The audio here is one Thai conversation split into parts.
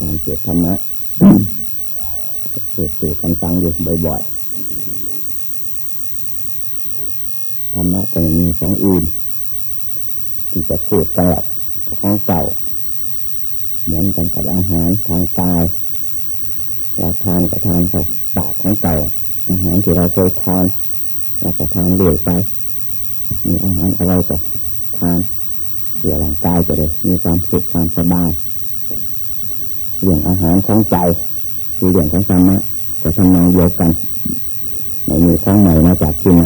การเกิดธรรมะเกิดสู่กันฟังอยู่บ่อยๆธรรมะจะมีสองอื่น ที่จะพูดกันหลับของเก่า เหมือนกันกับอาหารทางกายเราทานกับทานกับปากของเก่า อาหารที่เราเคยทานเราก็ทานเรื่อยไป มีอาหารอะไรก็ทานเพื่อร่างกายจะได้มีความสุขความสบาย เรื่องอาหารของใจคือเรื่องของธรรมะก็ทำนองเดียวกันไม่มีของใหม่มาจากที่ไหน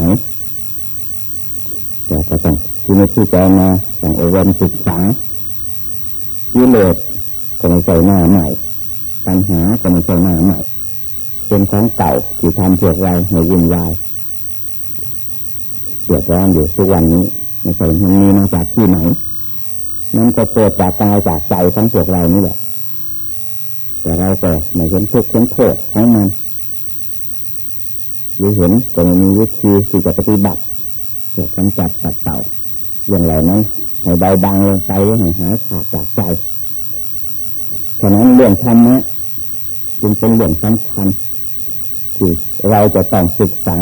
แต่ก็ต้องที่นี่ที่เจมาต้องอบรมศึกษาวิเลศก็ไม่ใช่หน้าใหม่ปัญหาก็ไม่ใช่หน้าใหม่เป็นของเก่าที่ทำเพื่อเรในวุ่นวายเดือดร้อนอยู่ทุกวันนี้ไม่ใช่มันมีมาจากที่ไหนมันก็เกิดจากกายจากใจของพวกเรานี่แหละ แต่เราก็ไม่เห็นทุกข์เห็นโทษของมันหรือเห็นแต่ไม่มีวิธีที่จะปฏิบัติเพื่อกำจัดตัดเต่าอย่างไรนั้นให้เบาบางลงไปให้หายขาดจากใจฉะนั้นเรื่องธรรมะจึงเป็นเรื่องสำคัญที่เราจะต้องศึกษา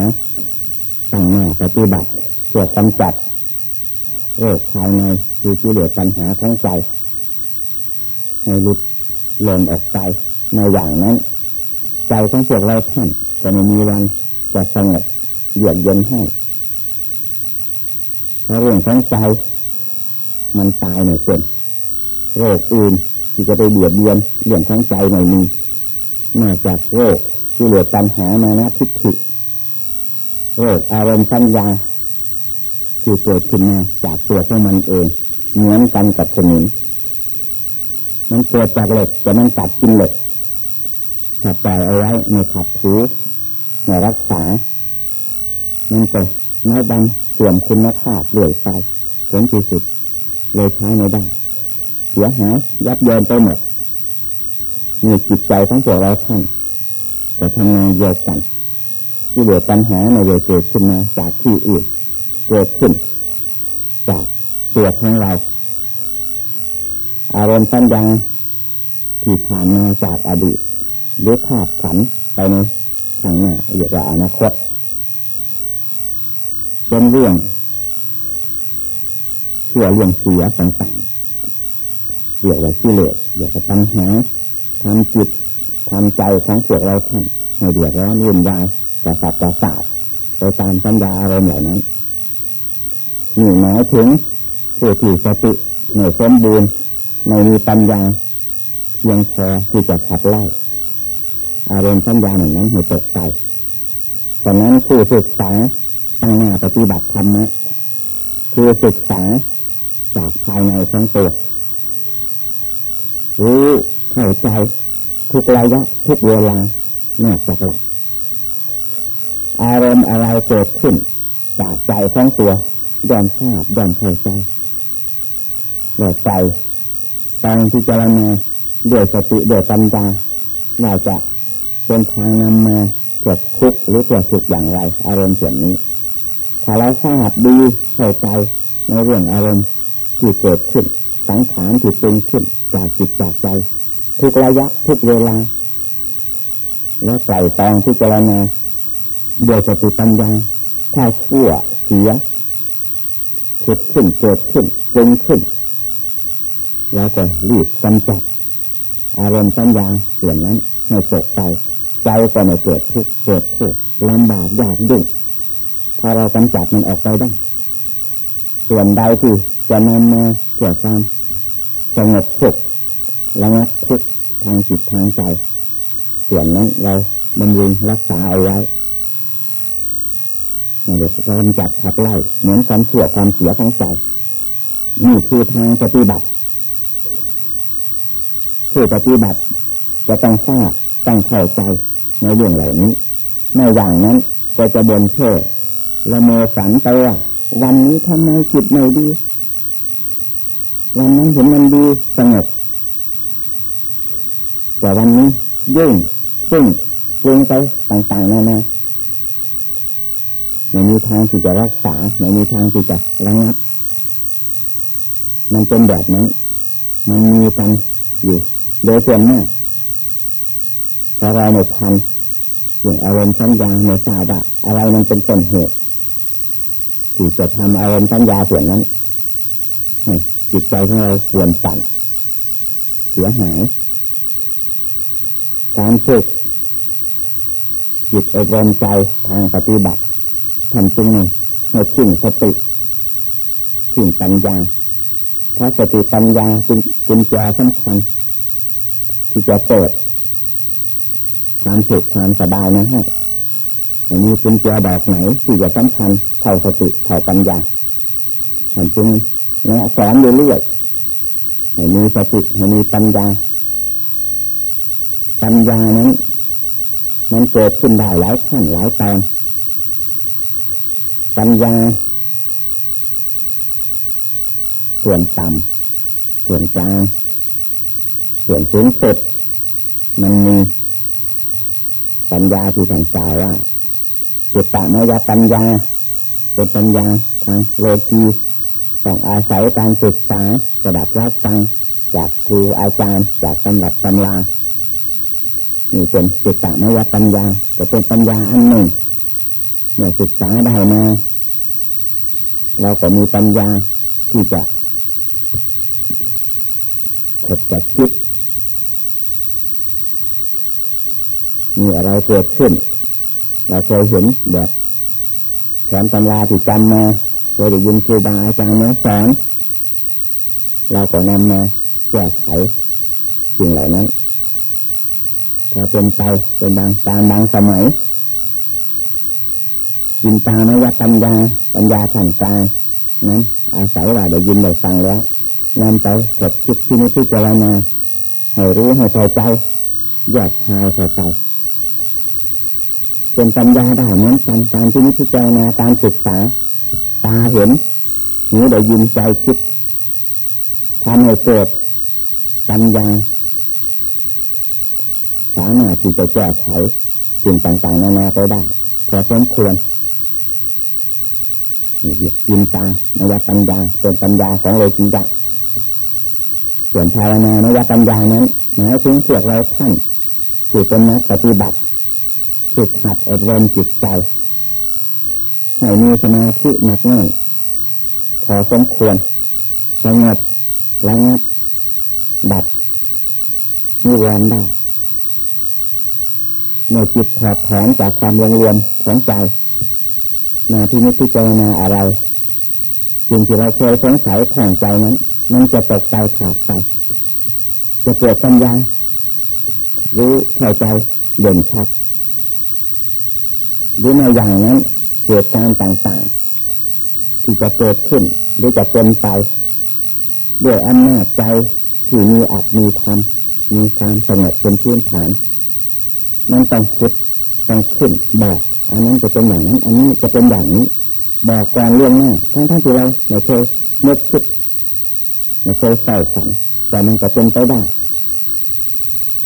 ตั้งหน้าปฏิบัติเพื่อกำจัดโรคภายในคือกิเหลสปัญหาของใจให้ลุด หล่นออกไปในอย่างนั้น ใจของพวกเราท่านก็ไม่มีวันจะสงบเยือกเย็นให้ถ้าเรื่องของใจ มันตายในเป็นโรคอื่นที่จะไปเบียดเบียนเรื่องของใจในมีนอกจากโรคที่เหลือปัญหามานะทิฏฐิโรคอารมณ์สัญญาที่เกิดขึ้นมาจากตัวของมันเองเหมือนกันกับสนิม มันเกิดจากเหล็กแต่มันตัดกินเหล็กถ้าปล่อยเอาไว้ในขัดถูในรักษา มันก็น้อยบังเสื่อมคุณภาพเรื่อยไปผลที่สุดเลยใช้ไม่ได้เสียหายยับเยินไปหมดมีจิตใจของตัวเราท่านก็ทำงานเดียวกันที่เหลือปัญหาในเวเกิดขึ้นมาจากที่อื่นเกิดขึ้น จากตัวของเรา อารมณ์สัญญาที่ผ่านมาจากอดีตหรือขาดขันไปในข้างหน้าเรียกว่าอนาคตเป็นเรื่องเชื่อเรื่องเสียต่างๆเรียกว่ากิเลสเรียกว่าปัญหาทำจิตทำใจของพวกเราท่านให้เดือดร้อนวุ่นวายกระสับกระส่ายไปตามสัญญาอารมณ์เหล่านั้นนี่หมายถึงผู้ที่สติในสมบูรณ์ ในมีปัญญายังพอที่จะขับไล่อารมณ์สัญญาเหล่านั้นให้ตกใจฉะนั้นผู้ศึกษาตั้งหน้าปฏิบัติธรรมะคือศึกษาจากภายในของตัวรู้เข้าใจทุกระยะทุกเวลานอกจากหลักอารมณ์อะไรเกิดขึ้น จากใจของตัวยอมทราบยอมเข้าใจเดือดใจ ต้องพิจารณาด้วยสติด้วยปัญญาว่าจะเป็นทางนำมาเกิดทุกข์หรือเกิดสุขอย่างไร อารมณ์ส่วนนี้ถ้าเราทราบดีเข้าใจในเรื่องอารมณ์ที่เกิดขึ้น สังขารที่เป็นขึ้นจากจิตจากใจ ทุกระยะทุกเวลา แล้วใส่ตองพิจารณาด้วยสติปัญญาถ้าชั่วเสียคิดขึ้นเกิดขึ้นปรุงขึ้น แล้วก็รีบกำจัดอารมณ์สัญญาส่วนนั้นให้ตกไปใจก็ไม่เกิดทุกข์เกิดโทษลำบากยากดุ่งพอเรากำจัดมันออกไปได้ ส่วนใดที่จะนำมาเกิดความสงบสุขระงับทุกข์ทางจิตทางใจ ส่วนนั้นเราบำรุงรักษาเอาไว้ไม่ได้กำจัดขับไล่เหมือนความชั่วความเสียของใจนี่คือทางปฏิบัติ ผู้ปฏิบัติ จะต้องทราบต้องเข้าใจในเรื่องเหล่านี้ในอย่างนั้นก็จะบนเช่อละโมสันไปว่าวันนี้ทำไมจิตไม่ดี วันนั้นเห็นมันดีสงบแต่วันนี้ยุ่งซึ่งปรุงไปต่างๆนานาไม่มีทางที่จะรักษาไม่มีทางที่จะระงับมันเป็นแบบนั้น มันมีกันอยู่ โดยส่วนมากพอเราไม่ทันอย่างอารมณ์สัญญาในทราบว่าอะไรมันเป็นต้นเหตุที่จะทำอารมณ์สัญญาส่วนนั้นจิตใจของเราควรสั่นเสียหาย การฝึกจิตอบรมใจทางปฏิบัติทำจริงให้ขึ้นสติขึ้นปัญญาเพราะสติปัญญาเป็นกุญแจสำคัญ ที่จะเปิดความสุขความสบายนะฮะอันนี้กุญแจดอกไหนที่จะสำคัญเท่าสติเท่าปัญญาท่านจึงแนะสอนเรื่อยๆให้มีสติให้มีปัญญา ปัญญานั้น มันเกิดขึ้นได้หลายขั้นหลายตอนปัญญา ส่วนต่ำส่วนกลาง ส่วนสูงสุด มันมีปัญญาที่ท่านกาวว่าจิตตมายาปัญญาเป็นปัญญาทางโลกีต้องอาศัยการศึกษาระดับรับฟังจากครูอาจารย์จากตำรับตำรานี่เป็นจิตตมายาปัญญาก็เป็นปัญญาอันหนึ่งเมื่อศึกษาได้มาเราก็มีปัญญาที่จะขดจะคิด มีอะไรเกิดขึ้น เราเคยเห็นแบบสอนตำราที่จำมาเคยได้ยินครูบาอาจารย์มาสอนเราก็นำมาแก้ไขสิ่งเหล่านั้นพอเป็นไปเป็นบางการบางสมัยยินตามายปัญญาปัญญาขันกลางนั้นอาศัยว่าได้ยินได้ฟังแล้วนำไปกดคิดที่นี้ที่เจรณาให้รู้ให้เข้าใจแยกชายเข้าใจ เป็นปัญญาได้เหมือนกันการที่นิพพานาการศึกษา ตาเห็นหูได้ยินใจคิดทำให้เกิดปัญญาสามารถที่จะแก้ไขสิ่งต่างๆนานาไปได้พอสมควรนี่ยินตานยปัญญาเป็นปัญญาของโลจิยะส่วนภาวนานยปัญญานั้นหมายถึงเสียเราท่านคือเป็นนักปฏิบัติ ฝึกหัดอบรมจิตใจให้มีสมาธิหนักแน่นพอสมควรสงบระงับดับนิวรณ์ได้เมื่อจิตถอดถอนจากความรวมรวมของใจมาที่นิพพิจารณาอะไรสิ่งที่เราเคยสงสัยของใจนั้น มันจะตกใจขาดไปจะเกิดปัญญารู้เข้าใจเด่นชัด หรือในอย่างนั้นเหตุการณ์ต่างๆ ที่จะเกิดขึ้น หรือจะเป็นไปด้วยอำนาจใจที่มีอัดมีธรรมมีความสงบเป็นพื้นฐานมันต้องคิดต้องขึ้นบอกอันนั้นจะเป็นอย่างนั้น อันนี้จะเป็นอย่างนี้ บอกก่อนเรื่องหน้าทั้งทั้งที่เราไม่เคยนึกคิดไม่เคยใส่ฝันแต่มันก็เป็นไปได้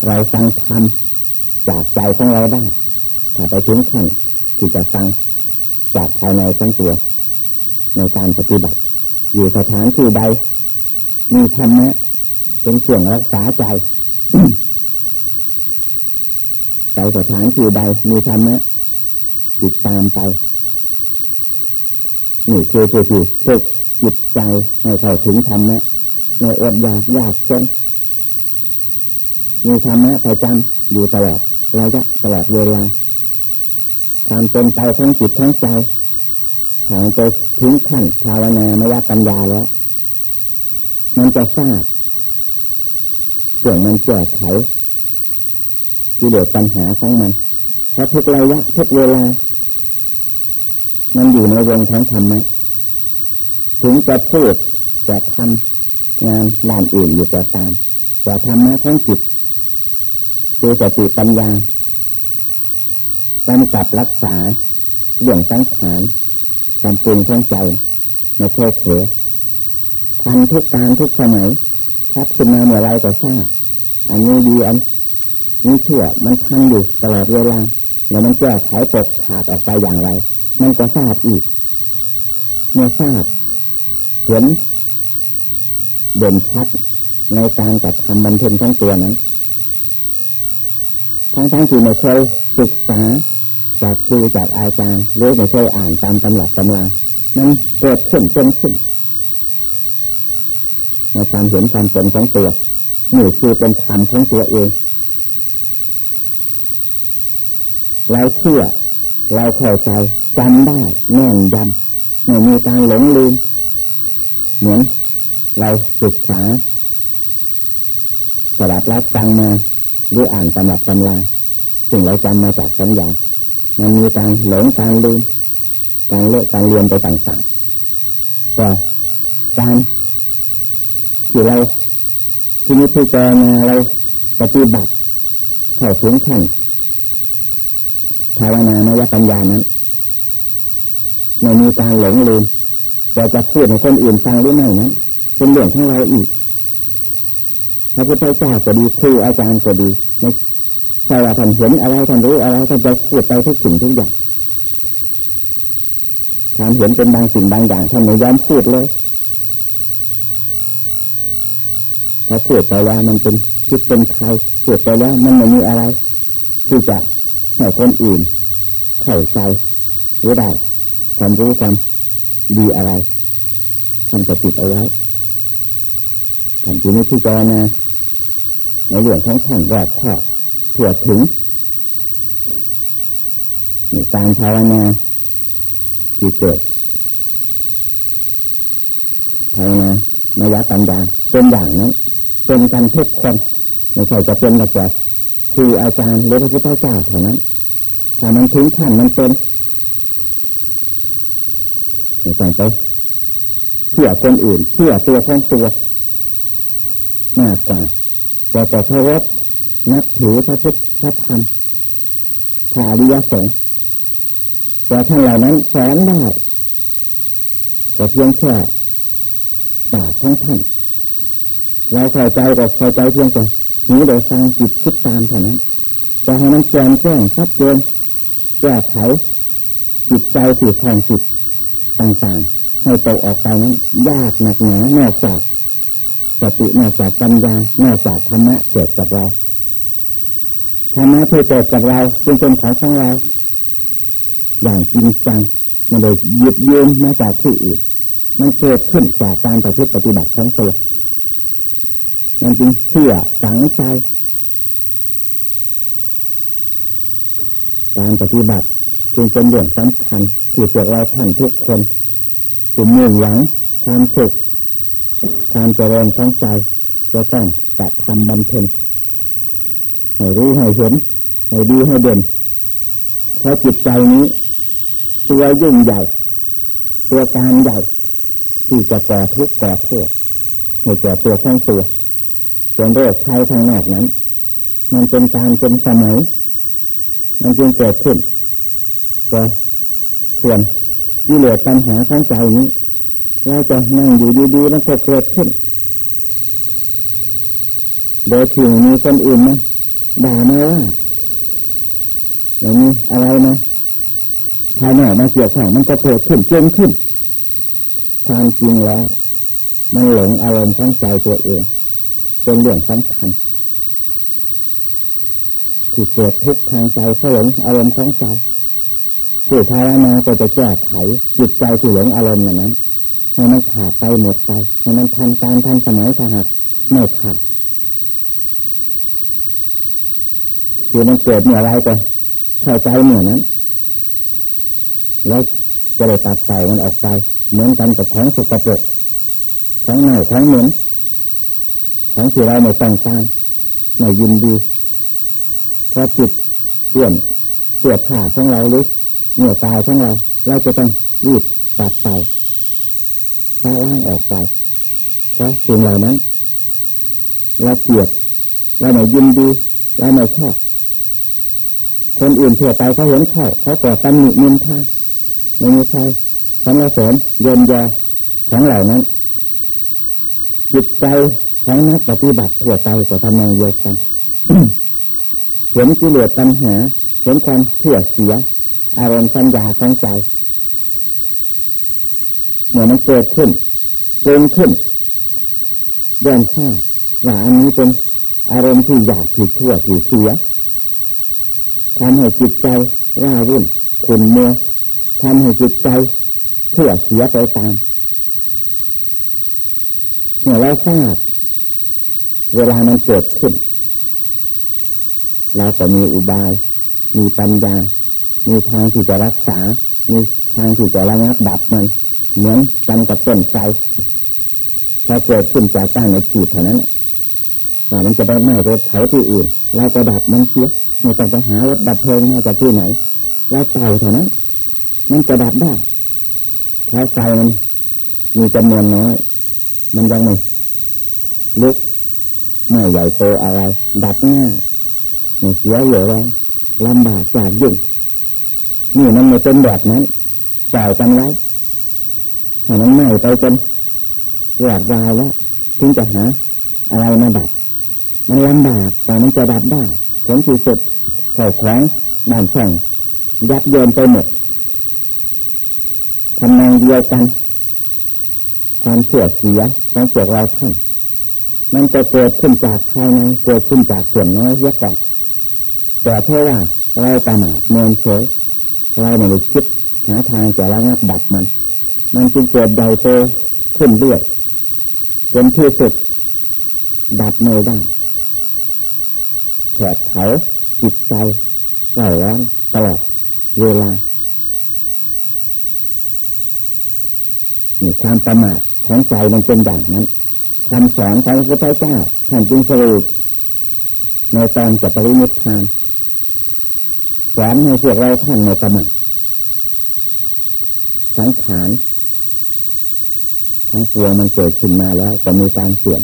เราฟังทำจากใจของเราได้ถ้าไปถึงขั้น ที่จะฟังจากภายในทั้งตัว ในการปฏิบัติ อยู่สถานที่ใด มีธรรมะเป็นเครื่องรักษาใจไปสถานที่ใดมีธรรมะติดตามไปนี่คือคือคือฝึกจิตใจให้เข้าถึงธรรมะในอดอยากยากจนมีธรรมะประจำอยู่ตลอดระยะตลอดเวลา ความเป็นไปทั้งจิตทั้งใจหางไปถึงขั้นภาวนามยปัญญาแล้ว มันจะทราบเสื่องมันแก้ไขกิเลสปัญหาของมัน เพราะทุกระยะทุกเวลา มันอยู่ในวงของธรรมะถึงจะพูดจะทำงานด้านอื่นอยู่ก็ตามจะทำมาทั้งจิตคือสติปัญญา กำกับรักษาเรื่องสังขารความปรุงของใจในเคยเผลอทันทุกการทุกสมัยทับขึ้นมาเมื่อไรก็ทราบอันนี้ดีอันนี้เชื่อมันทันอยู่ตลอดเวลาแล้วมันแก้ไขตกขาดออกไปอย่างไร มันก็ทราบอีก เมื่อทราบเห็นเด่นชัดในการกระทำบันเทิงทั้งตัวนั้น ทั้งทั้งที่ไม่เคยศึกษา จากครูจากอาจารย์หรือไม่เคยอ่านตามตำรับตำรามันเกิดขึ้นเป็นขึ้นในความเห็นความเป็นของตัวนี่คือเป็นธรรมของตัวเองเราเชื่อเราเข้าใจจำได้แน่นยำไม่มีการหลงลืม เหมือนเราศึกษาสดับรับฟังมาหรืออ่านตำรับตำราสิ่งเราจำมาจากสัญญา มันมีการหลงการลืมการเลิกการเรียนไปต่างๆแต่การที่เราที่นี้ที่เจอมาเราปฏิบัติเข้าถึงขั้นภาวนามยปัญญานั้นไม่มีการหลงลืมแต่จะพูดให้คนอื่นฟังหรือไม่นั้นเป็นเรื่องของเราอีกพระพุทธเจ้าก็ดีครูอาจารย์ก็ดีไม่ ใช่ว่าท่านเห็นอะไรท่านรู้อะไรท่านจะพูดไปทุกสิ่งทุกอย่างท่านเห็นเป็นบางสิ่งบางอย่างท่านไม่ยอมพูดเลยพอพูดไปแล้วมันเป็นคิดเป็นใครพูดไปแล้วมันไม่มีอะไร ที่จะให้คนอื่นเข้าใจหรือได้ความรู้ความดีอะไรท่านจะติดเอาไว้ท่านที่นี้ที่เจนะในเรื่องของท่านรอบครอบ ถั่วถึงในการภาวนาที่เกิดภาวนามายปัญญาเป็นอย่างนั้นเป็นกันทุกคนไม่ใช่จะเป็นแต่คืออาจารย์หรือพระพุทธเจ้าเท่านั้นถ้ามันถึงขั้นมันเป็นไม่ใช่ไปเชื่อคนอื่นเชื่อตัวของตัวมากกว่าแต่แต่เคารพ นับถือพระพุทธธรรมพาริยสงฆ์แต่ท่านเหล่านั้นสอนได้ แต่เพียงแค่ปากของท่าน เราเข้าใจก็เข้าใจเพียงแต่หูเดี๋ยฟังจิตคิดตามเท่านั้นจะให้มันแจ่มแจ้งชัดเจนแก้ไขจิตใจสิของจิตต่างๆ ให้ตกออกไปนั้น ยากหนักหนานอกจากสตินอกจากปัญญานอกจากธรรมะเกิดกับเรา ธรรมะที่เกิดกับเราจึงเป็นของของเรา อย่างจริงจังไม่ได้หยุดยืนมาจากที่อื่นมันเกิดขึ้นจากการปฏิบัติของตัวมันจึงเชื่อสังใจ การปฏิบัติจึงเป็นเรื่องสำคัญที่พวกเราท่านทุกคนถึงมุ่งหวังความสุขความเจริญของใจจะต้องกระทำบำเพ็ญ ให้รู้ให้เห็นให้ดีให้เด่นเพราะจิตใจนี้ ตัวยิ่งใหญ่ ตัวการใหญ่ ที่จะก่อทุกข์ก่อโทษให้แก่ตัวข้องตัวส่วนโรคภัยทางนอกนั้น มันเป็นการเป็นสมัย มันจึงเกิดขึ้นแต่ส่วนที่เหลือปัญหาของใจนี้ เราจะนั่งอยู่ดีๆมันก็เกิดขึ้นโดยที่มีคนอื่นนะ ด่ามาว่าอย่างนี้อะไรนะภายนอกมาเกี่ยวข้องมันก็เกิดขึ้นเจนขึ้น ความจริงแล้ว มันหลงอารมณ์ของใจตัวเอง เป็นเรื่องสำคัญที่เกิดทุกข์ทางใจเขาหลงอารมณ์ของใจผู้ภาวนาก็จะแก้ไขจิตใจที่หลงอารมณ์อย่างนั้นให้มันขาดไปหมดไปให้มันทันการทันสมัยถ้าหากไม่ขาด คือมันเกิดเมื่อไรก็เข้าใจเมื่อนั้น แล้วจะได้ตัดใส่มันออกไปเหมือนกันกับของสุกปรกของเน่าของเหม็นของที่เราไม่ต้องการไม่ยินดีพอจิตเสื่อมเสื่อผ้าของเราหรือเนื้อตายของเรา เราจะต้องรีบตัดไปช้าล้างออกไปเพราะสิ่งเหล่านั้นเราเกลียดเราไม่ยินดีเราไม่ชอบ คนอื่นเถื่อไปเขาเห็นเข้าเขาก่อตำหนิมินท่าไม่มีใครสรรเสริญเยินยอของเหล่านั้น จิตใจของนักปฏิบัติทั่วไปก็ทำนองเดียวกันเห็นกิเลสปัญหาเห็นความเสื่อเสีย อารมณ์สัญญาของใจเมื่อมันเกิดขึ้นเกินขึ้นย่อมทราบว่าอันนี้เป็นอารมณ์ที่อยากผิดชั่วผิดเสีย ทำให้จิตใจร่าวุ่นขุ่นมัวทำให้จิตใจเสื่อเสียไปตามเมื่อเราทราบเวลามันเกิดขึ้น เราก็มีอุบาย มีปัญญา มีทางที่จะรักษา มีทางที่จะระงับดับมัน เหมือนกันกับต้นไทรพอเกิดขึ้นจากก้านในขีดเท่านั้นว่ามันจะได้ไหม้รถเผาที่อื่นเราก็ดับมันเสีย ไม่ต้องไปหารถดับเพลิงมาจากที่ไหนเราเป่าเท่านั้น มันจะดับได้เพราะไฟมันมีจำนวนน้อย มันยังไม่ลุกไม่ใหญ่โตอะไร ดับง่ายไม่เสียเหลือแล้วลำบากจากยุ่งนี่มันไม่เป็นแบบนั้นปล่อยกันไว้ให้มันไหม้ไปจนหวาดวายแล้วถึงจะหาอะไรมาดับ มันลำบากแต่มันจะดับได้ ผลที่สุดเข่าของบ้านช่องยับเยินไปหมดทำนองเดียวกัน ความเสื่อเสียของพวกเราท่านมันจะเกิดขึ้นจากภายในเกิดขึ้นจากส่วนน้อยเยอะก่อนแต่เพราะว่าเราตระหนักเมินเฉยเราไม่ได้คิดหาทางจะระงับดับมัน มันจึงเกิดใหญ่โตขึ้นเรื่อยจนที่สุดดับไม่ได้ แผดเผาจิตใจเร่าร้อนตลอดเวลานี่ความประมาทของใจมันเป็นอย่างนั้นคำสอนของพระพุทธเจ้าท่านจึงสรุปในตอนจะปรินิพพานสอนให้พวกเราท่านในประมาทสังขารทั้งตัวมันเกิดขึ้นมาแล้วก็มีการเสื่อม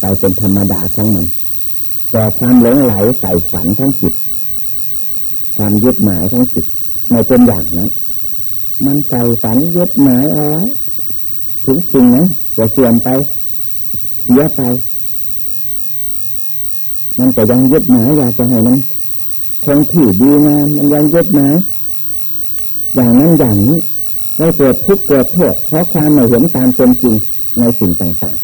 ไปเป็นธรรมดาของมัน ต่ความหลงไหลใส่ฝันทั้งจิต ความยึดหมายทั้งจิตไม่เป็นอย่างนั้น มันใส่ฝันยึดหมายเอาไว้ถึงสิ่งนั้นจะเสื่อมไปเสียไป มันก็ยังยึดหมายอยากจะให้มันคงที่ดีงามมันยังยึดหมายอย่างนั้นอย่างนี้เราเกิดทุกข์เกิดโทษเพราะความไม่เห็นตามเป็นจริงในสิ่งต่าง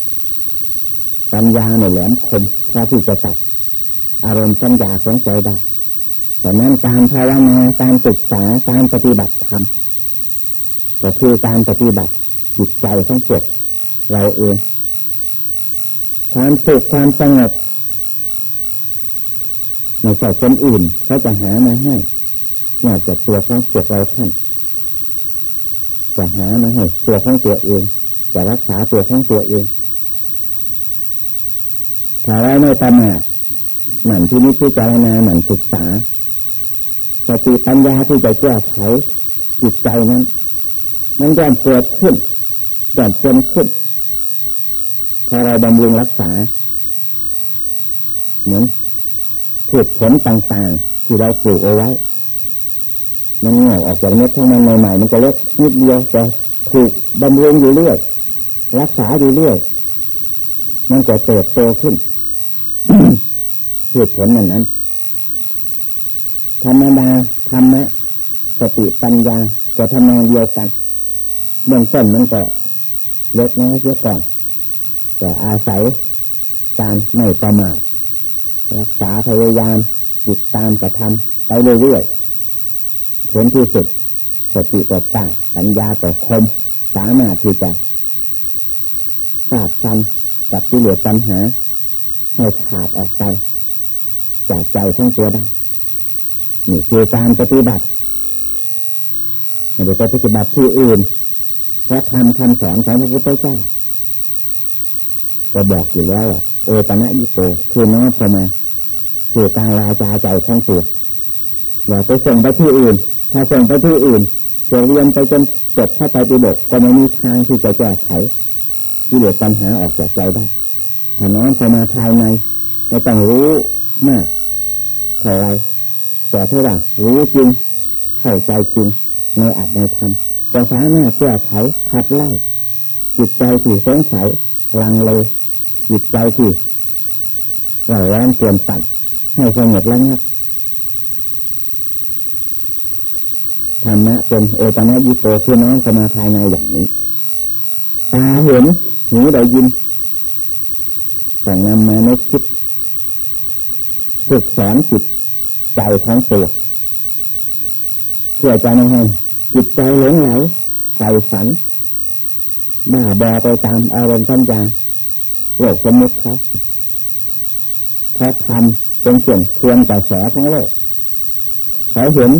ๆปัญญาในแหลมคมพอที่จะตัด อารมณ์สัญญาของใจได้แต่นั้นการภาวนาการศึกษาการปฏิบัติธรรมก็คือการปฏิบัติจิตใจของพวกเราเองความสุขความสงบไม่ใช่คนอื่นเขาจะหามาให้นอกจากตัวของพวกเราท่านจะหามาให้ตัวของตัวเองจะรักษาตัวของตัวเองถ้าเราไม่ประมาท หมั่นที่นี้ที่จารณาหมั่นศึกษาสติปัญญาที่จะแก้ไขจิตใจนั้น มันย่อมเกิดขึ้นย่อมเป็นขึ้นพอเราบำรุงรักษา เหมือนพืชผลต่างๆ ที่เราปลูกเอาไว้ มันงอกออกจากเม็ดของมันใหม่ๆมันก็เล็กนิดเดียวแต่ถูกบำรุงอยู่เรื่อยรักษาอยู่เรื่อยมันจะเติบโตขึ้น เหตุผลนั้นนั้นธรรมดาธรรมะสติปัญญาจะทำนองเดียวกันเบื้องต้นมันก็เล็กน้อยเสียก่อน แต่อาศัยการไม่ประมาทรักษาพยายามติดตามกระทำไปเรื่อยๆผลที่สุดสติก็ตั้งปัญญาก็คม สามารถที่จะทราบทันกับที่เหลือปัญหาให้ขาดออกไป จากใจของตัวได้นี่คือการปฏิบัติไม่ได้ไปปฏิบัติที่อื่นเพราะทำคำสอนของพระพุทธเจ้าก็บอกอยู่แล้วโอปะนะยิโกคือน้อมเข้ามาคือการลาจาใจของตัวอย่าไปส่งไปที่อื่น ถ้าส่งไปที่อื่นจะเรียนไปจนจบเข้าไปฏิบกก็ไม่มีทางที่จะแก้ไขที่เหลือปัญหาออกจากใจได้ถ้าน้อมเข้ามาภายในไม่ต้องรู้ มากเท่าไรแต่ถ้าว่ารู้จริงเข้าใจจริงในอัดในธรรมจะสามารถแก้ไขขับไล่จิตใจที่สงสัยลังเลจิตใจที่เราแรงเกินตันให้สงบแล้วงับธรรมะเป็นเอตนะยิโกคือน้องสมาภายในอย่างนี้ ตาเห็นหูได้ยินแต่นำมาในคิด ฝึกสอนจิตใจของตัวเพื่อจะไม่ให้จิตใจหลงไหลใส่ฝันบ้าบอไปตามอารมณ์สัญญาโลกสมมติเขาเขาทำเป็นส่วนทวนกระแสของโลกเขาเห็น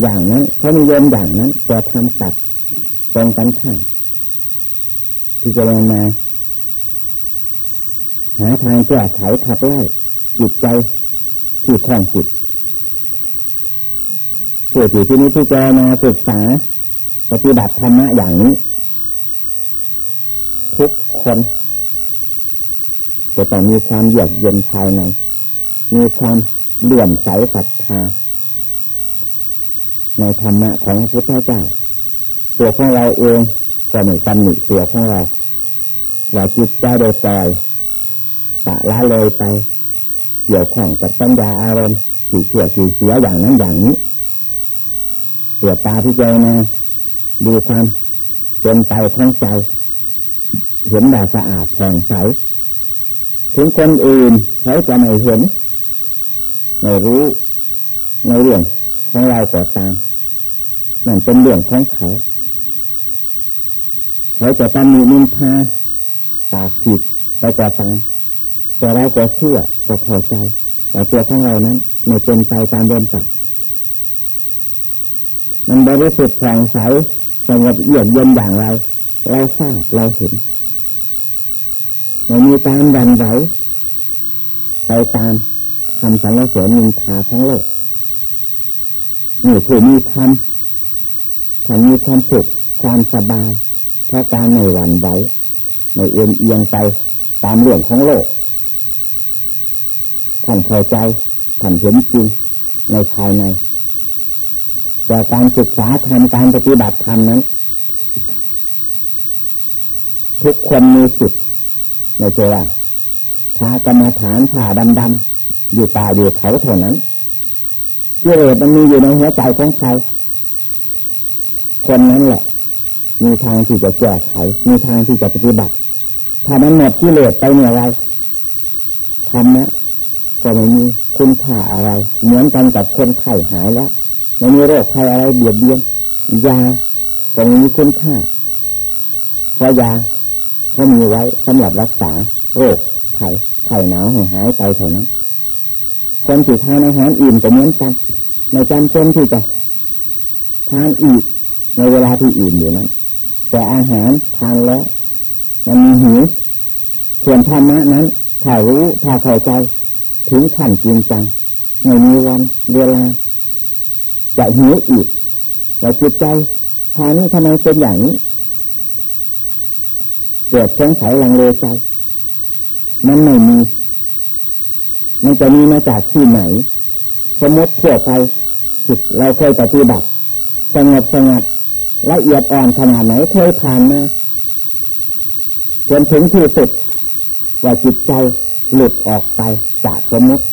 อย่างนั้นเขานิยมอย่างนั้นแต่ทำตัดตรงกันข้ามที่จะลงมาหาทางแก้ไขขับไล่จิตใจ ที่คล่องจิตผู้ที่ที่นี้ที่จะมาศึกษาปฏิบัติธรรมะอย่างนี้ ทุกคนจะต้องมีความเยือกเย็นภายใน มีความเลื่อมใสศรัทธาในธรรมะของพระพุทธเจ้า ตัวของเราเองก็ไม่ตำหนิตัวของเราว่าจิตใจโดยปล่อยตะละเลยไป เกี่ยวข้องกับสัญญาอารมณ์ที่เชื่อที่เสียอย่างนั้นอย่างนี้เสียตาที่ใจนะดูความเป็นไปของใจ เห็นแบบสะอาดผ่องใสถึงคนอื่นเขาจะไม่เห็นไม่รู้ในเรื่องของเราก็ตามนั่นเป็นเรื่องของเขา เขาจะตำหนินินทาปากผิดไปก็ตาม แต่เราก็เชื่อก็เข้าใจ แต่ตัวของเรานั้น ไม่เป็นไปตามเดิมปักมันบริสุทธิ์แสงใสสงบเยือกเย็นอย่างไรเราทราบเราเห็นไม่มีตามดันไหวไปตามคำสรรเสริญนินทาทั้งโลกนี่คือมีธรรมถ้ามีความสุขความสบายเพราะการไม่หวั่นไหวไม่เอียงเอียงไปตามเรื่องของโลก ท่านเข้าใจท่านเห็นจริงในภายใน แต่การศึกษาทำการปฏิบัติธรรมนั้น ทุกคนมีสิทธิ์ไม่ใช่ว่าพากรรมฐานผ่าดำๆอยู่ป่าอยู่เขาเท่านั้นกิเลสมันมีอยู่ในหัวใจของใครคนนั้นแหละ มีทางที่จะแก้ไข มีทางที่จะปฏิบัติ ถ้ามันหมดกิเลสไปเนี่ยไรทำนะ ก็ไม่มีคุณค่าอะไร เหมือนกันกับคนไข้หายแล้วไม่มีโรคไข้อะไรเบียดเบียนยาก็ไม่มีคุณค่าเพราะยาเขามีไว้สำหรับรักษาโรคไข้ไข้หนาวให้หายไปเท่านั้น คนที่ทานอาหารอิ่มก็เหมือนกันในจำเป็นที่จะทานอีกในเวลาที่อิ่มอยู่นั้น แต่อาหารทานแล้ว มันมีหิวส่วนธรรมะนั้นถ้ารู้ถ้าเข้าใจ ถึงขั้นจริงจังไม่มีวันเวลา จะหิวอีกเราจิตใจทานี้ทำไมเป็นอย่างนี้เกิดสงสัยลังเลใจ มันไม่มี มันจะมีมาจากที่ไหน สมมติทั่วไปจิตเราเคยปฏิบัติสงบสงัดละเอียดอ่อนขนาดไหนเคยผ่านมาจนถึงที่สุดว่าจิตใจหลุดออกไป จากสมมติ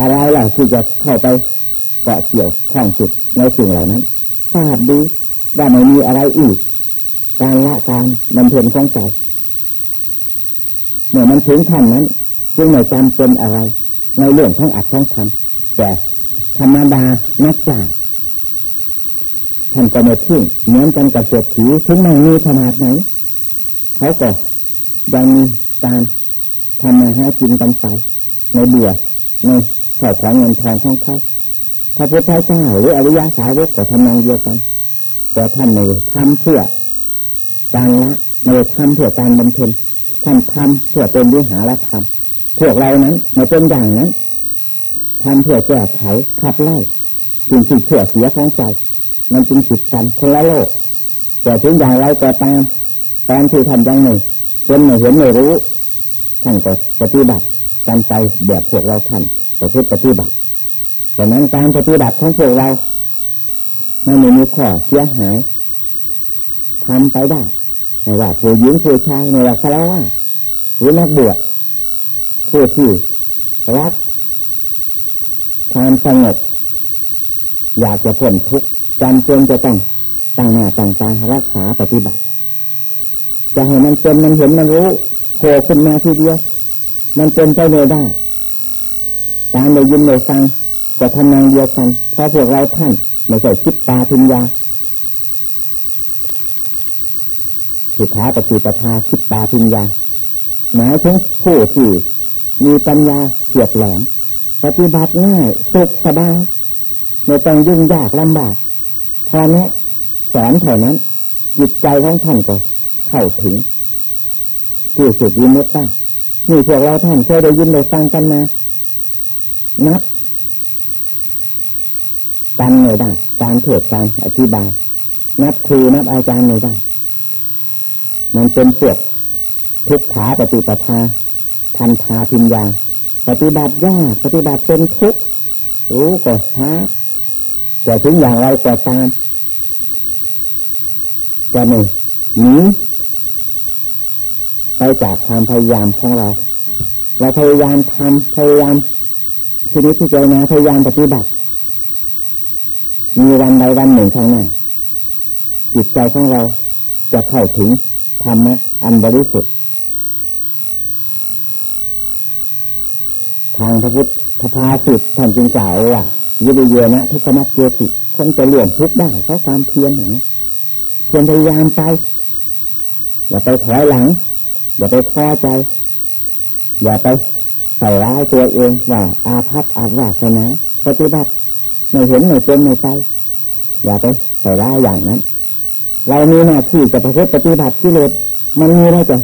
อะไรล่ะที่จะเข้าไปเกาะเกี่ยวข้องจิตในสิ่งเหล่านั้นทราบดีว่าไม่มีอะไรอีก การละการบำเพ็ญของใจเมื่อมันถึงขั้นนั้น จึงไม่จำเป็นอะไร ในเรื่องของอัดของทำแต่ธรรมดานักจ่าท่านก็ไม่ทิ้งเหมือนกันกับเศรษฐีถึงไม่มีขนาดไหนเขาก็ยังมีการทำมาหากินกันไป ในเบื่อในข้าวของเงินทองของเขาพระพุทธเจ้าหรืออริยสาวกก็ทำนองเดียวกัน แต่ท่านไม่ทำเพื่อการละไม่ทำเพื่อการบำเพ็ญท่านทำเพื่อเป็นวิหารธรรมพวกเรานั้นไม่เป็นอย่างนั้นทำเพื่อแก้ไขขับไล่สิ่งที่เชื่อเสียของใจ มันจึงจิตกันคนละโลก แต่ถึงอย่างไรก็ตามตอนที่ทำยังหนึ่งจนไม่เห็นไม่รู้ท่านก็ปฏิบัติ กันไปแบบพวกเราท่านประพฤติปฏิบัติดังนั้นการปฏิบัติของพวกเราไม่มีข้อเสียหายทำไปได้ไม่ว่าผู้หญิงผู้ชายไม่ว่าคารวะหรือนักบวชผู้ที่รักความสงบอยากจะพ้นทุกข์จำเป็นจะต้องตั้งหน้าตั้งตารักษาปฏิบัติ จะให้มันเป็นมันเห็นมันรู้โผล่ขึ้นมาทีเดียว มันเป็นไปเลยได้การได้ยินได้ฟังก็ทำนองเดียวกันเพราะพวกเราท่านไม่ใช่คิดตาพิญญาสุขาปฏิปทาคิดตาพิญญาหมายถึงผู้ที่มีปัญญาเฉียบแหลมปฏิบัติง่ายสุขสบายไม่ต้องยุ่งยากลำบากพอนี้สอนเท่านั้น จิตใจของท่านก็เข้าถึงที่สุดวิมุตติ นี่พวกเราท่านเคยได้ยินได้ฟังกันมา นับกันไม่ได้ การเทศการอธิบาย นับครูนับอาจารย์ไม่ได้ มันเป็นเสียบทุกขาปฏิปทาทันทาพิญญา ปฏิบัติยากปฏิบัติเป็นทุกข์รู้ก็ช้าแต่ถึงอย่างไรก็ตามจะหนึ่งหนี ไปจากความพยายามของเรา เราพยายามทำพยายามทีนี้ที่เจนะพยายามปฏิบัติ มีวันใดวันหนึ่งข้างหน้าจิตใจของเราจะเข้าถึงธรรมะอันบริสุทธิ์ทางพระพุทธภาสิตท่านจึงกล่าวว่ายิริเยนะทุกขมัจเจติคนจะเลื่อนทุกได้เพราะความเพียรอย่างนี้เพียรพยายามไปอย่าไปถอยหลัง อย่าไปท้อใจ อย่าไปใส่ร้ายตัวเองว่าอาภัพอาภาสนาปฏิบัติไม่เห็นไม่เป็นไม่ไปอย่าไปใส่ร้ายอย่างนั้น เรามีหน้าที่จะประพฤติปฏิบัติที่เลสมันมีอะไรจะ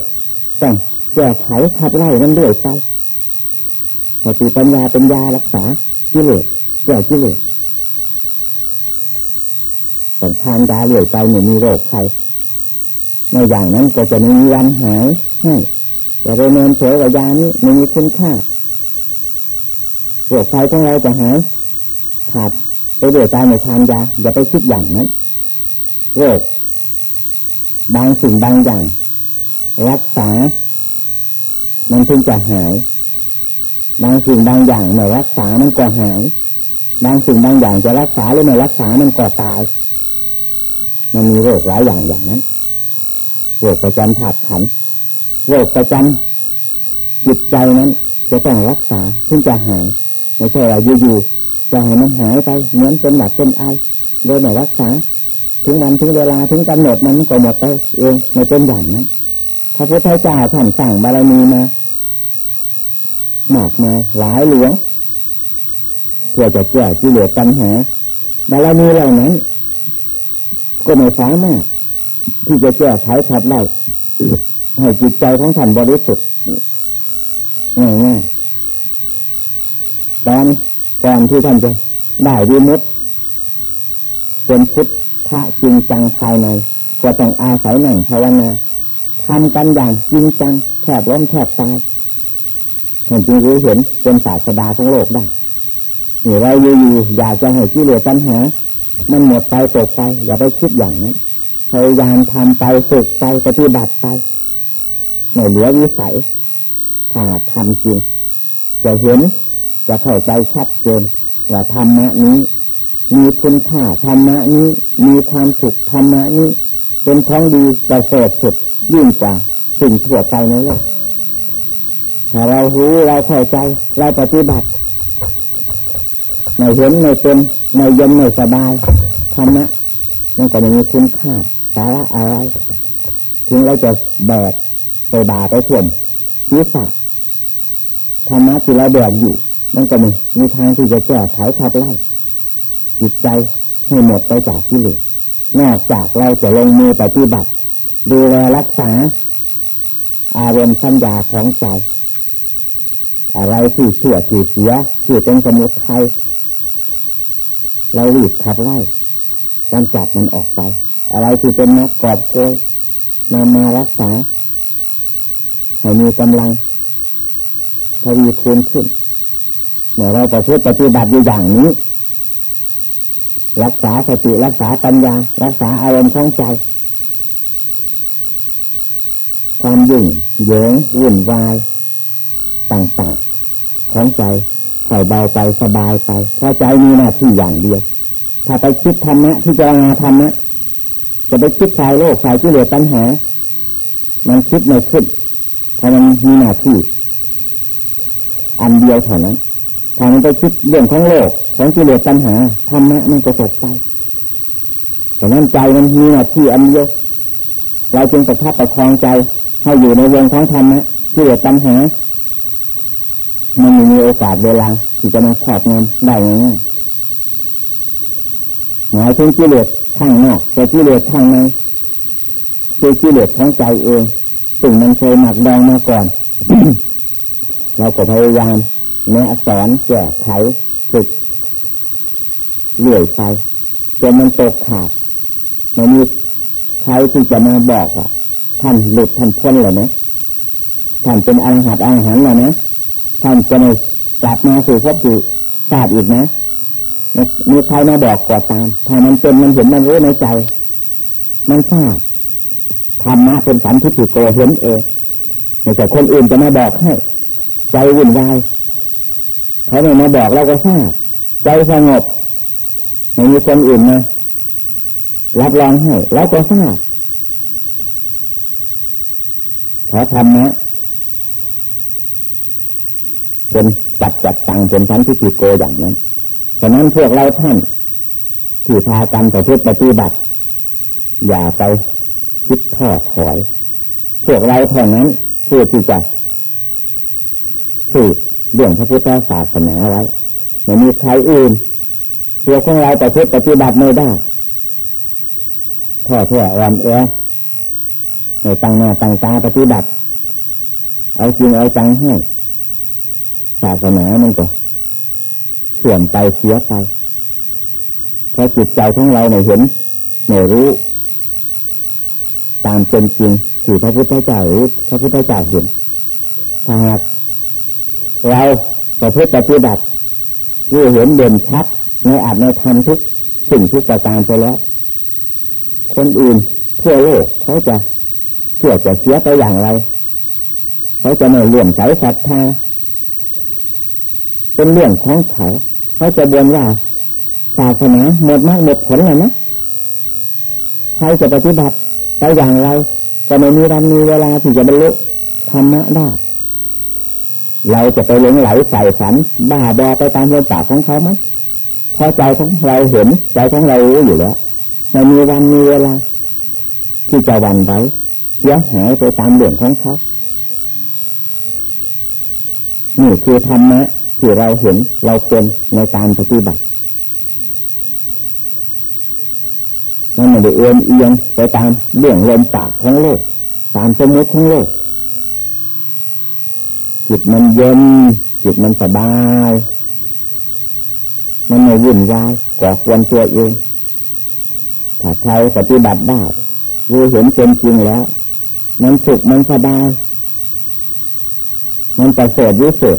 ต้องแก้ไขขับไล่มันเรื่อยไปสติปัญญาเป็นยารักษากิเลสแก้กิเลสแต่ทานยาเรื่อยไปไม่มีโรคใครในอย่างนั้นก็จะไม่มีวันหาย ให้อย่าไปเนินเฉยกับยานี้ไม่มีคุณค่าโรคภัยของเราจะหายขาดไปเดือดตายในทานยาอย่าไปคิดอย่างนั้นโรคบางสิ่งบางอย่าง รักษา มันถึงจะหาย บางสิ่งบางอย่างไม่รักษามันก็หาย บางสิ่งบางอย่างจะรักษาหรือไม่รักษามันก็ตาย มันมีโรคหลายอย่างอย่างนั้นโรคประจำถาดขัน โรคประจำจิตใจนั้น จะต้องรักษาถึงจะหายไม่ใช่ว่าอยู่ๆจะให้มันหายไปเหมือนเป็นหลับเป็นไอโดยไม่รักษา ถึงวันถึงเวลาถึงกำหนดมันก็หมดไปเองไม่เป็นอย่างนั้นพระพุทธเจ้าท่านสั่งบารมีมามากมายหลายหลวงเพื่อจะแก้กิเลสปัญหาบารมีเหล่านั้น ก็ไม่สามารถที่จะแก้ไขขัดไล่ ให้จิตใจของท่านบริสุทธิ์ง่ายๆตอนก่อนที่ท่านจะได้วิมุตเป็นพุทธะจริงจังภายในก็ต้องอาศัยหนังภาวนาทำกันอย่างจริงจังแทบล้มแทบตายมันจึงรู้เห็นเป็นศาสดาของโลกได้หรือเราอยู่ๆอยากจะให้กิเลสปัญหา มันหมดไปตกไป อย่าไปคิดอย่างนั้นพยายามทำไปฝึกไปปฏิบัติไป ไม่เหลือวิสัยถ้าทำจริง จะเห็นจะเข้าใจชัดเจนว่าธรรมะนี้ มีคุณค่าธรรมะนี้ มีความสุขธรรมะนี้ เป็นของดีแต่เสดสุดยิ่งกว่าสิ่งทั่วไปในโลกถ้าเรารู้เราเข้าใจ เราปฏิบัติไม่เห็นไม่เป็นไม่เย็นไม่สบายธรรมะมันก็ไม่มีคุณค่าสาระอะไร ถึงเราจะแบก ไปบาไปถ่วมศีรษะธรรมะที่เราแบกอยู่มันก็มีมีทางที่จะแก้ไขขับไล่จิตใจให้หมดไปจากที่เหลือนอกจากเราจะลงมือปฏิบัติ ดูแลรักษา อารมณ์สัญญาของใจ อะไรที่เชื่อที่เสียที่เป็นสมุทัยเรารีบขับไล่กำจัดมันออกไป อะไรที่เป็นนักกอบโกยนำมารักษา ให้มีกำลังทวีคูณขึ้น เมื่อเราประพฤติปฏิบัติอยู่อย่างนี้ รักษาสติรักษาปัญญา รักษาอารมณ์ของใจ ความยุ่งเหยิงวุ่นวาย ต่างๆ ของใจค่อยเบาไปสบายไปเพราใจมีหน้าที่อย่างเดียว ถ้าไปคิดธรรมะที่จะงาธรรมะจะไปคิดสายโลกสายที่เหลือปัญหา มันคิดไม่ขึ้น เพราะมันมีหน้าที่ อันเดียวเท่านั้นถ้ามันไปคิดเรื่องของโลกของกิเลสปัญหาธรรมะมันก็ตกไปแต่นั้นใจมันมีหน้าที่อันเดียวเราจึงประทับประคองใจให้อยู่ในวงของธรรมะกิเลสปัญหา มันมีโอกาสเวลาที่จะมาครอบงำได้ง่ายหมายถึงกิเลสข้างนอกแต่กิเลสข้างในคือกิเลสของใจเอง สิ่งมันเคยหมักดองมาก่อน เราก็พยายามแนะสอนแก้ไขฝึกเลื่อยไปจนมันตกขาดไม่มีใครที่จะมาบอกว่าท่านหลุดท่านพ้นเลยนะท่านเป็นอาหัดอาหารเลยนะท่านจะไม่กลับมาสู่ภพสู่ชาติอีกนะมีใครมาบอกกว่าตาม ถ้ามันเป็นมันเห็นมันรู้ในใจ มันทราบ ธรรมะเป็นสันทิฏฐิโกเห็นเองไม่ใช่คนอื่นจะมาบอกให้ ใจวุ่นวายเขาไม่มาบอกเราก็ทราบใจสงบไม่มีคนอื่นมารับรองให้เราก็ทราบขอธรรมะเป็นจัดจัดตังเป็นสันทิฏฐิโกอย่างนั้นฉะนั้นพวกเราท่านที่พากันต่อพื่อปฏิบัติ อย่าไป คิดทอดถอย พวกเราเท่านั้นผู้ที่จะสืบเรื่องพระพุทธศาสนาไว้ไม่มีใครอื่นตัวของเราแต่พื่อปฏิบัติไม่ได้ท้อแท้อ่อนแอในตั้งหน้าตั้งตาปฏิบัติ เอาจริงเอาจังให้ศาสนามันก็เสื่อมไปเสียไปเพราะจิตใจของเราไม่เห็นไม่รู้ ตามเป็นจริงที่พระพุทธเจ้ารู้พระพุทธเจ้าเห็นถ้าหากเราประพฤติปฏิบัติรู้เห็นเด่นชัดในอาจในธรรมทุกสิ่งทุกประการไปแล้ว คนอื่นทั่วโลกเขาจะเชื่อจะเสียไปอย่างไร เขาจะไม่เลื่อมใสศรัทธาเป็นเรื่องของเขา เขาจะบนว่าศาสนาหมดมากหมดผลเลยนะใครจะปฏิบัติ ไปอย่างไรก็ไม่มีวันมีเวลาที่จะบรรลุธรรมะได้ เราจะไปหลงไหลใส่ฝัน บ้าบอไปตามเรื่องปากของเขาไหมพอใจของเราเห็นใจของเรารู้อยู่แล้วไม่มีวันมีเวลา ที่จะวันไว้เสียหายไปตามเรื่องของเขานี่คือธรรมะที่เราเห็นเราเป็นในการปฏิบัติ มันไม่ได้เอือนเอียงไปตามเรื่องลมปากของโลก ตามสมมติของโลก จิตมันเย็นจิตมันสบาย มันไม่วุ่นวายก่อควรตัวเองถ้าใครปฏิบัติได้รู้เห็นเป็นจริงแล้ว มันสุขมันสบาย มันประเสริฐวิเศษ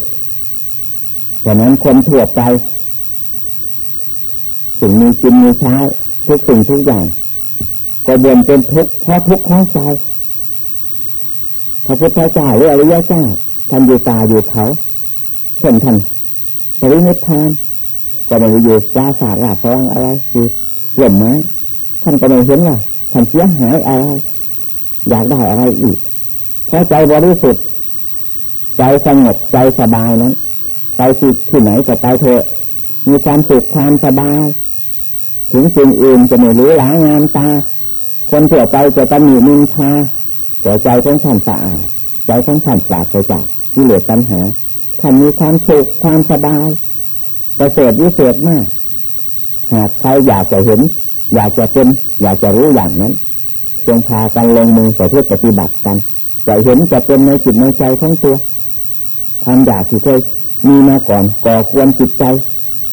ฉะนั้นคนทั่วไปสิ่งมีกินมีใช้ ทุกสิ่งทุกอย่าง ก็เดินเป็นทุกข์เพราะทุกข์ของใจพระพุทธเจ้าหรืออริยเจ้าท่านอยู่ตาอยู่เขาเช่นท่านปรินิพพานก็ไม่อยู่ปราสาทราชวังอะไรคือหล่มไม้ท่านก็ไม่เห็นว่าท่านเสียหายอะไร อยากได้อะไรอีกเพราะใจบริสุทธิ์ใจสงบใจสบายนั้นไปที่ที่ไหนก็ไปเถอะมีความสุขความสบาย ถึงสิ่งอื่นจะไม่รู้หลางามตา คนทั่วไปจะตำหนินินทาแต่ใจของท่านสะอาดใจของท่านปราศจากที่เลือปัญหาท่านมีความสุขความสบายประเสริฐวิเศษมาก หากใครอยากจะเห็น อยากจะเป็นอยากจะรู้อย่างนั้นจงพากันลงมือเพื่อปฏิบัติกันจะเห็นจะเป็นในจิตในใจของตัวความอยากที่เคยมีมาก่อนก่อควรจิตใจ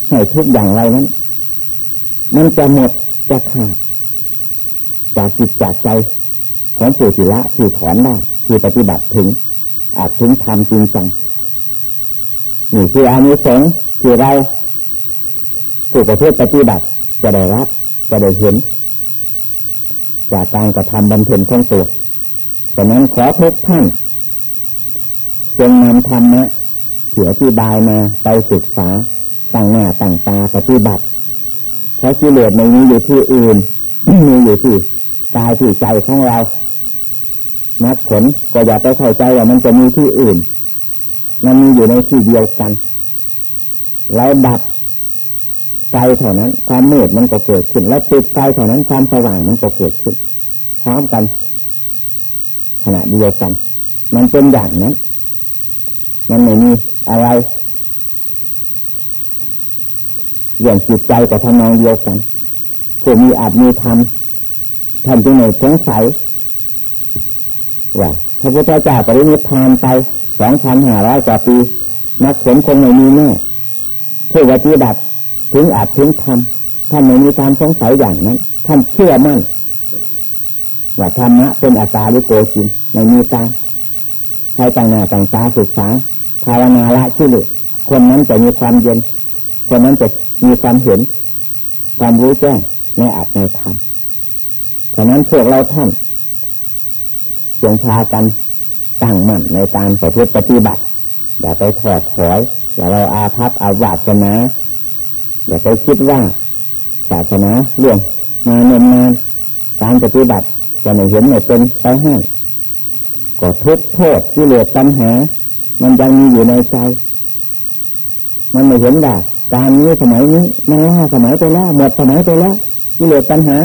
ให้ทุกอย่างไรนั้น มันจะหมดจะขาดจากจิตจากใจของผู้ที่ละที่ถอนได้ที่ปฏิบัติถึง อาจถึงทำจริงจังนี่คืออานิสงส์ที่เราผู้ประพฤติปฏิบัติจะได้รับจะได้เห็น จากการกระทำบำเพ็ญของตัวฉะนั้นขอทุกท่านจงนำธรรมะเสียที่บายมาไปศึกษาตั้งหน้าตั้งตาปฏิบัติ เพราะกิเลสในนี้อยู่ที่อื่นมีอยู่ที่กายที่ใจของเรานักผลก็อย่าไปเข้าใจว่ามันจะมีที่อื่น มันมีอยู่ในที่เดียวกันเราดับไฟเท่านั้น ความมืดมันก็เกิดขึ้น แล้วติดไฟเท่านั้นความสว่างมันก็เกิดขึ้นพร้อมกัน ขณะเดียวกัน มันเป็นอย่างนั้น มันไม่มีอะไร อย่างจิตใจแต่ทนองเดียวกันผู้มีอาจมีธรรมท่านจึงไม่สงสัยว่าพระพุทธเจ้าปรินิพพานไปสองพันห้าร้อยกว่าปีนักผลคงไม่มีแน่ผู้ปฏิบัติถึงอาจถึงธรรมท่านไม่มีความสงสัยอย่างนั้น ท่านเชื่อมั่นว่าธรรมะเป็นอาการลิโกจินไม่มีการใครต่างหน้าต่างตาศึกษาภาวนาละชื่อคนนั้นจะมีความเย็น คนนั้นจะ มีความเห็น ความรู้แจ้งในอาจในธรรมฉะนั้นพวกเราท่านจงพากันตั้งมั่นในการปฏิปฏิบัติ อย่าไปถอดถอย อย่าเราอาภัพอาวาสนาอย่าไปคิดว่าศาสนาเรื่องมาเนินนานการปฏิบัติจะไม่เห็นไม่เป็นไปให้ก็ทุกโทษที่เหลือปัญหา มันยังมีอยู่ในใจ มันไม่เห็นว่า การนี้สมัยนี้มันล่าสมัยไปแล้วหมดสมัยไปแล้วที่เหลือปัญหา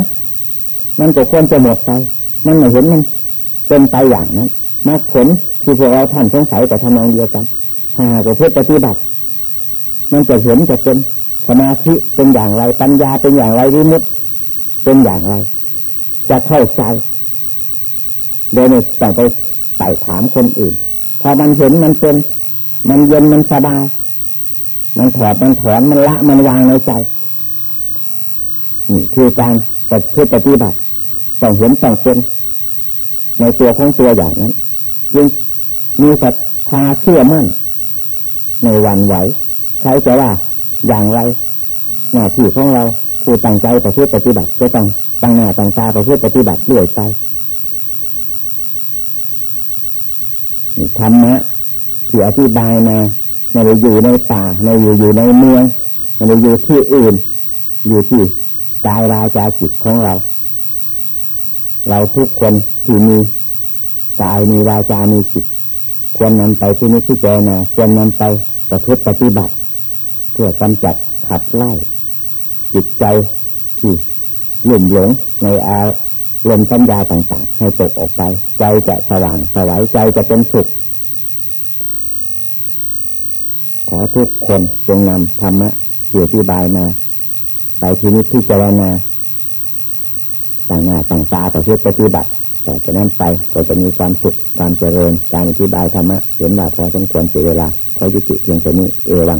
มันก็ควรจะหมดไป มันไม่เห็นมันเป็นไปอย่างนั้นมรรคผลที่พวกเราท่านสงสัยแต่ทำนองเดียวกันหากประพฤติปฏิบัติ มันจะเห็นจะเป็นสมาธิเป็นอย่างไร ปัญญาเป็นอย่างไรวิมุตเป็นอย่างไร จะเข้าใจโดยไม่ต้องไปไต่ถามคนอื่น พอมันเห็นมันเป็น มันเย็นมันสบาย มันถอดมันถอนมันละมันวางในใจนี่คือการปฏิบัติต้องเห็นต้องเป็นในตัวของตัวอย่างนั้นจึงมีศรัทธาเชื่อมั่น ในวันไหวใครจะว่าอย่างไรหน้าที่ของเราผู้ตั้งใจประพฤติปฏิบัติจะต้องตั้งหน้าตั้งตาประพฤติปฏิบัติด้วยใจธรรมะที่อธิบายมา ไม่ได้อยู่ในป่าไม่ได้อยู่ในเมืองไม่ได้อยู่ที่อื่น อยู่ที่กายวาจาจิตของเรา เราทุกคนที่มีกายมีวาจามีจิต ควรนำไปที่นี้ที่เจนะควรนำไปประพฤติปฏิบัติ เพื่อกำจัดขับไล่ จิตใจที่หลุ่มหลงในอารมณ์สัญญาต่างๆ ให้ตกออกไป ใจจะสว่างสวายใจจะเป็นสุข ขอ ทุกคนจงนำธรรมะเสียที่บายมา ไปที่นี้ที่เจรณาต่างหน้าต่างตาต่อเพื่อปฏิบัติต่อจากนั้นไปก็จะมีความสุขความเจริญการอธิบายธรรมะเห็นว่าพอสมควรเสียเวลาขอยุติเพียงแค่นี้เอวัง